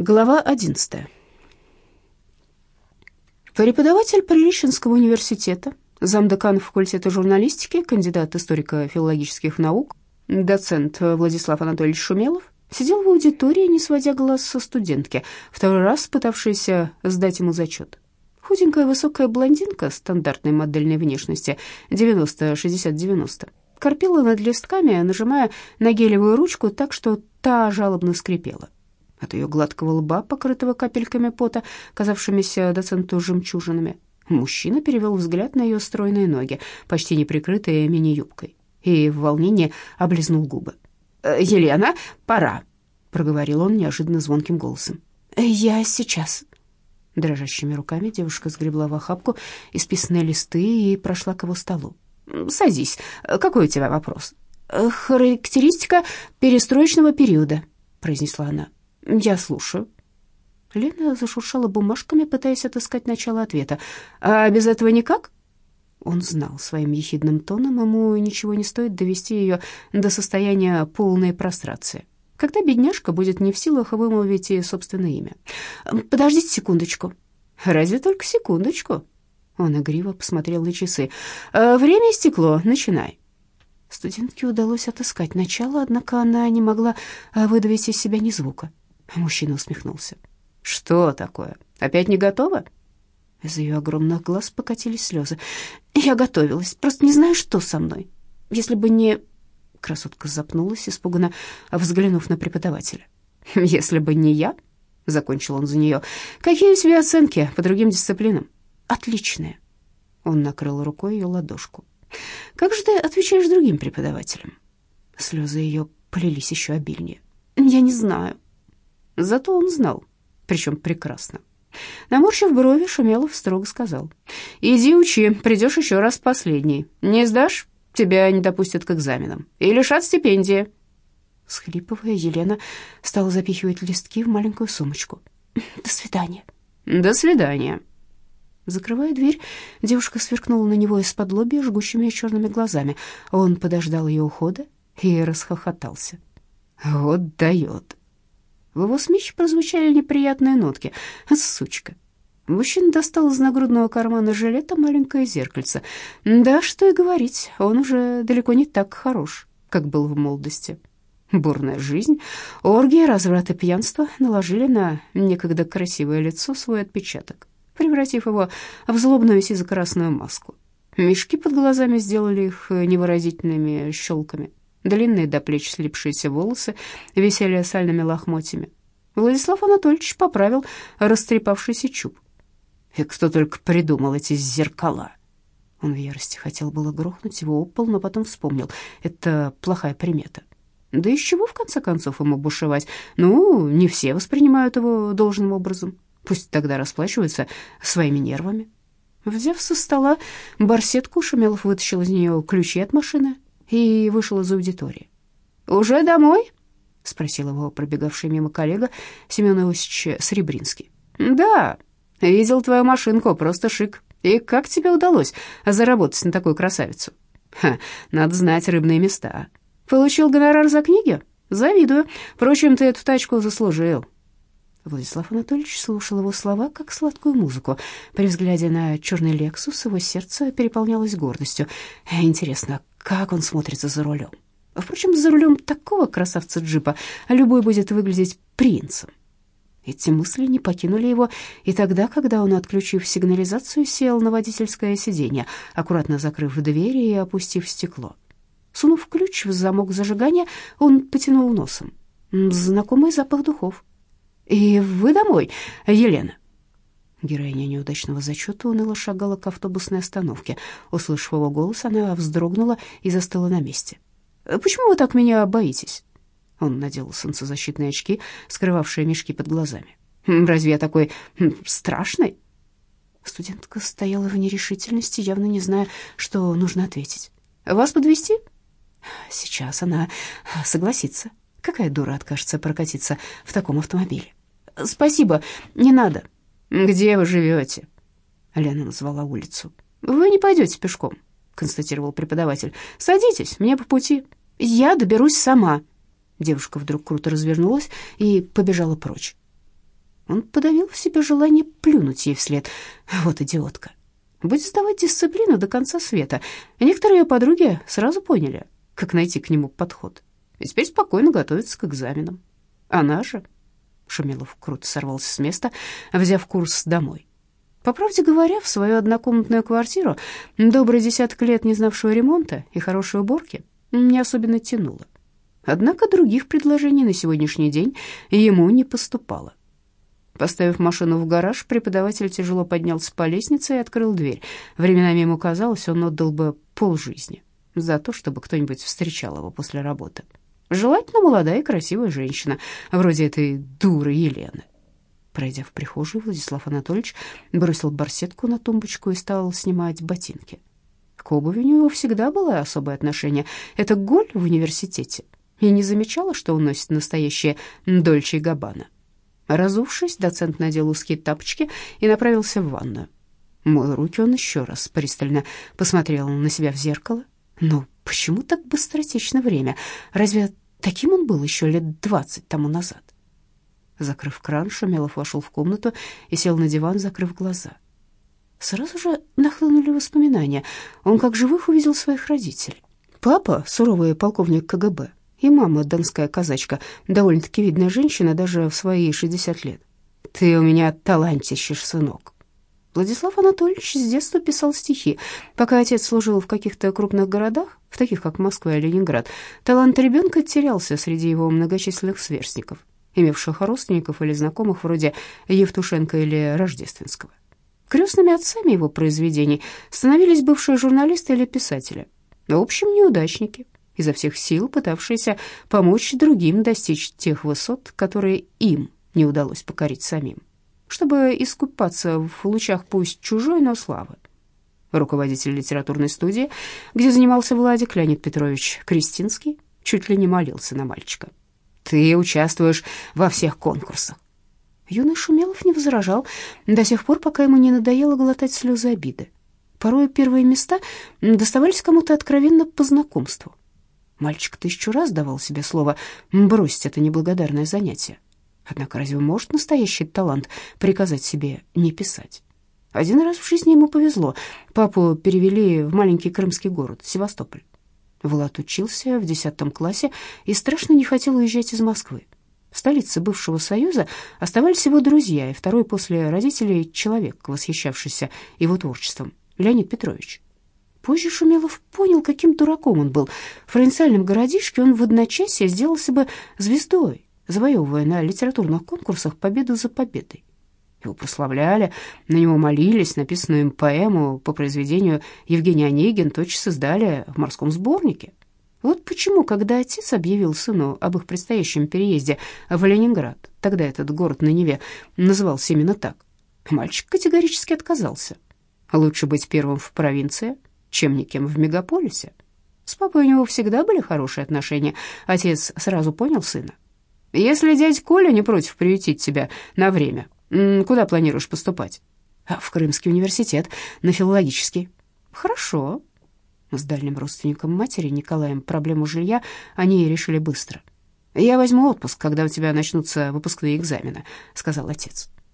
Глава 11. Преподаватель Приличинского университета, замдекан факультета журналистики, кандидат историко-филологических наук, доцент Владислав Анатольевич Шумелов сидел в аудитории, не сводя глаз со студентки, второй раз пытавшейся сдать ему зачет. Худенькая высокая блондинка стандартной модельной внешности 90-60-90 корпела над листками, нажимая на гелевую ручку так, что та жалобно скрипела. От ее гладкого лба, покрытого капельками пота, казавшимися доценту жемчужинами, мужчина перевел взгляд на ее стройные ноги, почти не прикрытые мини-юбкой, и в волнении облизнул губы. «Э, «Елена, пора», — проговорил он неожиданно звонким голосом. «Я сейчас». Дрожащими руками девушка сгребла в охапку исписанные листы и прошла к его столу. «Садись. Какой у тебя вопрос?» «Характеристика перестроечного периода», — произнесла она. «Я слушаю». Лена зашуршала бумажками, пытаясь отыскать начало ответа. «А без этого никак?» Он знал своим ехидным тоном, ему ничего не стоит довести ее до состояния полной прострации. Когда бедняжка будет не в силах вымолвить ей собственное имя. «Подождите секундочку». «Разве только секундочку?» Он игриво посмотрел на часы. «Время истекло, начинай». Студентке удалось отыскать начало, однако она не могла выдавить из себя ни звука. Мужчина усмехнулся. «Что такое? Опять не готова?» Из ее огромных глаз покатились слезы. «Я готовилась, просто не знаю, что со мной. Если бы не...» Красотка запнулась, испуганно взглянув на преподавателя. «Если бы не я...» — закончил он за нее. «Какие у тебя оценки по другим дисциплинам?» «Отличные». Он накрыл рукой ее ладошку. «Как же ты отвечаешь другим преподавателям?» Слезы ее полились еще обильнее. «Я не знаю», Зато он знал, причем прекрасно. Наморщив брови, Шумелов строго сказал. «Иди учи, придешь еще раз последний. Не сдашь, тебя не допустят к экзаменам. И лишат стипендии». Схлипывая, Елена стала запихивать листки в маленькую сумочку. «До свидания». «До свидания». Закрывая дверь, девушка сверкнула на него из-под лобья жгущими черными глазами. Он подождал ее ухода и расхохотался. «Вот дает». В его смехе прозвучали неприятные нотки. «Сучка!» Мужчина достал из нагрудного кармана жилета маленькое зеркальце. Да, что и говорить, он уже далеко не так хорош, как был в молодости. Бурная жизнь, оргии, разврат и пьянство наложили на некогда красивое лицо свой отпечаток, превратив его в злобную сизо-красную маску. Мешки под глазами сделали их невыразительными щелками. Длинные до плеч слипшиеся волосы висели сальными лохмотьями. Владислав Анатольевич поправил растрепавшийся чуб. И кто только придумал эти зеркала. Он в ярости хотел было грохнуть его об пол, но потом вспомнил. Это плохая примета. Да из чего, в конце концов, ему бушевать? Ну, не все воспринимают его должным образом. Пусть тогда расплачиваются своими нервами. Взяв со стола барсетку, Шумелов вытащил из нее ключи от машины, и вышел из аудитории. «Уже домой?» — спросил его пробегавший мимо коллега Семен Иосифович Сребринский. «Да, видел твою машинку, просто шик. И как тебе удалось заработать на такую красавицу?» Ха, надо знать рыбные места. Получил гонорар за книги? Завидую. Впрочем, ты эту тачку заслужил. Владислав Анатольевич слушал его слова, как сладкую музыку. При взгляде на черный «Лексус» его сердце переполнялось гордостью. Интересно, как он смотрится за рулем? Впрочем, за рулем такого красавца-джипа любой будет выглядеть принцем. Эти мысли не покинули его и тогда, когда он, отключив сигнализацию, сел на водительское сиденье, аккуратно закрыв двери и опустив стекло. Сунув ключ в замок зажигания, он потянул носом. Знакомый запах духов. «И вы домой, Елена?» Героиня неудачного зачета уныло шагала к автобусной остановке. Услышав его голос, она вздрогнула и застыла на месте. «Почему вы так меня боитесь?» Он надел солнцезащитные очки, скрывавшие мешки под глазами. «Хм, «Разве я такой хм, страшный?» Студентка стояла в нерешительности, явно не зная, что нужно ответить. «Вас подвести? Сейчас она согласится. Какая дура откажется прокатиться в таком автомобиле? «Спасибо, не надо», «Где вы живете?» Лена назвала улицу. «Вы не пойдете пешком», — констатировал преподаватель. «Садитесь, мне по пути. Я доберусь сама». Девушка вдруг круто развернулась и побежала прочь. Он подавил в себе желание плюнуть ей вслед. Вот идиотка. Будет сдавать дисциплину до конца света. Некоторые ее подруги сразу поняли, как найти к нему подход. И теперь спокойно готовятся к экзаменам. Она же... Шумилов круто сорвался с места, взяв курс домой. По правде говоря, в свою однокомнатную квартиру, добрый десяток лет не знавшего ремонта и хорошей уборки, не особенно тянуло. Однако других предложений на сегодняшний день ему не поступало. Поставив машину в гараж, преподаватель тяжело поднялся по лестнице и открыл дверь. Временами ему казалось, он отдал бы полжизни за то, чтобы кто-нибудь встречал его после работы. Желательно молодая и красивая женщина, вроде этой дуры Елены. Пройдя в прихожую, Владислав Анатольевич бросил барсетку на тумбочку и стал снимать ботинки. К обуви у него всегда было особое отношение. Это голь в университете. И не замечала, что он носит настоящие Дольче и Габбана. Разувшись, доцент надел узкие тапочки и направился в ванную. Мой руки он еще раз пристально посмотрел на себя в зеркало. Но почему так быстротечно время? Разве таким он был еще лет двадцать тому назад? Закрыв кран, Шумелов вошел в комнату и сел на диван, закрыв глаза. Сразу же нахлынули воспоминания. Он как живых увидел своих родителей. Папа, суровый полковник КГБ, и мама, донская казачка, довольно-таки видная женщина даже в свои 60 лет. «Ты у меня талантищешь, сынок». Владислав Анатольевич с детства писал стихи. Пока отец служил в каких-то крупных городах, в таких как Москва и Ленинград, талант ребенка терялся среди его многочисленных сверстников, имевших родственников или знакомых вроде Евтушенко или Рождественского. Крестными отцами его произведений становились бывшие журналисты или писатели, в общем, неудачники – изо всех сил пытавшиеся помочь другим достичь тех высот, которые им не удалось покорить самим, чтобы искупаться в лучах пусть чужой, но славы. Руководитель литературной студии, где занимался Владик Леонид Петрович Кристинский, чуть ли не молился на мальчика. «Ты участвуешь во всех конкурсах». Юный Шумелов не возражал до тех пор, пока ему не надоело глотать слезы обиды. Порой первые места доставались кому-то откровенно по знакомству. Мальчик тысячу раз давал себе слово бросить это неблагодарное занятие. Однако разве может настоящий талант приказать себе не писать? Один раз в жизни ему повезло. Папу перевели в маленький крымский город, Севастополь. Влад учился в десятом классе и страшно не хотел уезжать из Москвы. В столице бывшего Союза оставались его друзья и второй после родителей человек, восхищавшийся его творчеством, Леонид Петрович. Позже Шумелов понял, каким дураком он был. В провинциальном городишке он в одночасье сделался бы звездой, завоевывая на литературных конкурсах победу за победой. Его прославляли, на него молились, написанную им поэму по произведению Евгения Онегин тотчас издали в морском сборнике. Вот почему, когда отец объявил сыну об их предстоящем переезде в Ленинград, тогда этот город на Неве назывался именно так, мальчик категорически отказался. Лучше быть первым в провинции, чем никем в мегаполисе. С папой у него всегда были хорошие отношения. Отец сразу понял сына. «Если дядь Коля не против приютить тебя на время, куда планируешь поступать?» «А «В Крымский университет, на филологический». «Хорошо». С дальним родственником матери, Николаем, проблему жилья они решили быстро. «Я возьму отпуск, когда у тебя начнутся выпускные экзамены», — сказал отец.